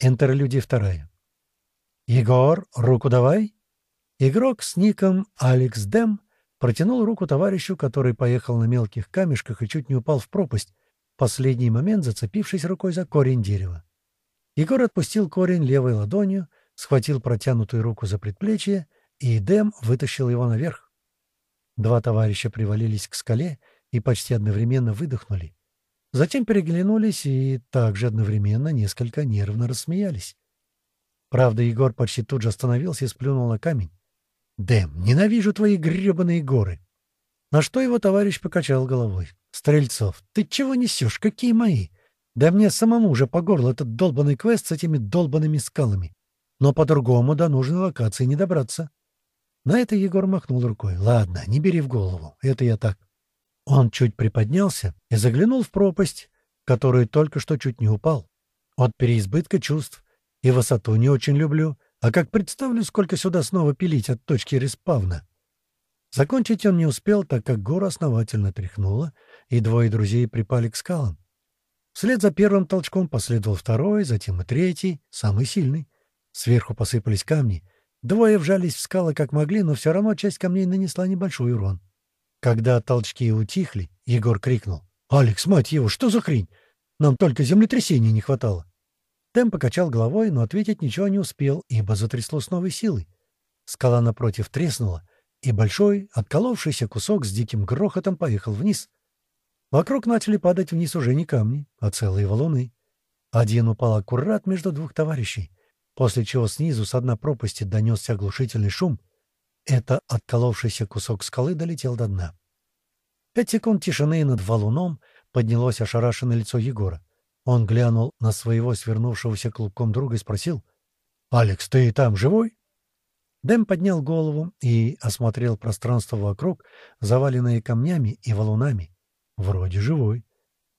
Интерлюдия вторая. «Егор, руку давай!» Игрок с ником Алекс Дэм протянул руку товарищу, который поехал на мелких камешках и чуть не упал в пропасть, в последний момент зацепившись рукой за корень дерева. Егор отпустил корень левой ладонью, схватил протянутую руку за предплечье, и Дэм вытащил его наверх. Два товарища привалились к скале и почти одновременно выдохнули. Затем переглянулись и также одновременно несколько нервно рассмеялись. Правда, Егор почти тут же остановился и сплюнул на камень. «Дэм, ненавижу твои гребаные горы!» На что его товарищ покачал головой. «Стрельцов, ты чего несешь? Какие мои? Да мне самому уже по горло этот долбанный квест с этими долбанными скалами. Но по-другому до нужной локации не добраться». На это Егор махнул рукой. «Ладно, не бери в голову. Это я так. Он чуть приподнялся и заглянул в пропасть, которую только что чуть не упал. От переизбытка чувств. И высоту не очень люблю. А как представлю, сколько сюда снова пилить от точки респавна. Закончить он не успел, так как гора основательно тряхнула, и двое друзей припали к скалам. Вслед за первым толчком последовал второй, затем и третий, самый сильный. Сверху посыпались камни. Двое вжались в скалы как могли, но все равно часть камней нанесла небольшой урон. Когда толчки утихли, Егор крикнул. «Алекс, мать его, что за хрень? Нам только землетрясения не хватало». Тэм покачал головой, но ответить ничего не успел, ибо затрясло с новой силой. Скала напротив треснула, и большой, отколовшийся кусок с диким грохотом поехал вниз. Вокруг начали падать вниз уже не камни, а целые валуны. Один упал аккурат между двух товарищей, после чего снизу с дна пропасти донесся оглушительный шум, это отколовшийся кусок скалы долетел до дна. Пять секунд тишины над валуном поднялось ошарашенное лицо Егора. Он глянул на своего свернувшегося клубком друга и спросил, «Алекс, ты там живой?» Дэм поднял голову и осмотрел пространство вокруг, заваленное камнями и валунами. Вроде живой.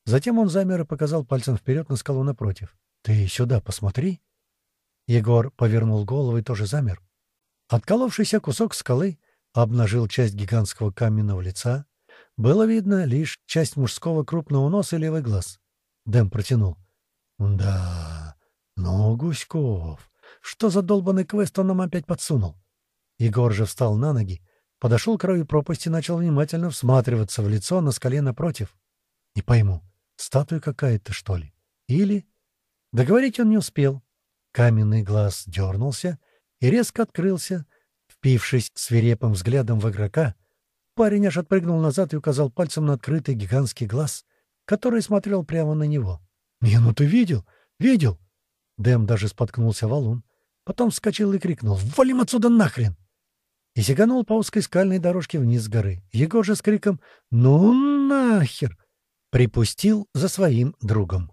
Затем он замер и показал пальцем вперед на скалу напротив. «Ты сюда посмотри». Егор повернул голову и тоже замер. Отколовшийся кусок скалы обнажил часть гигантского каменного лица. Было видно лишь часть мужского крупного носа и левый глаз. Дэм протянул. «Да, ну, Гуськов, что за долбанный квест он нам опять подсунул?» Егор же встал на ноги, подошел к краю пропасти и начал внимательно всматриваться в лицо на скале напротив. «Не пойму, статуя какая-то, что ли? Или...» Договорить он не успел. Каменный глаз дернулся, и резко открылся, впившись свирепым взглядом в игрока. Парень аж отпрыгнул назад и указал пальцем на открытый гигантский глаз, который смотрел прямо на него. «Не, ну ты видел? Видел?» Дэм даже споткнулся валун. Потом вскочил и крикнул «Валим отсюда нахрен!» И сиганул по узкой скальной дорожке вниз с горы. Егор же с криком «Ну нахер!» припустил за своим другом.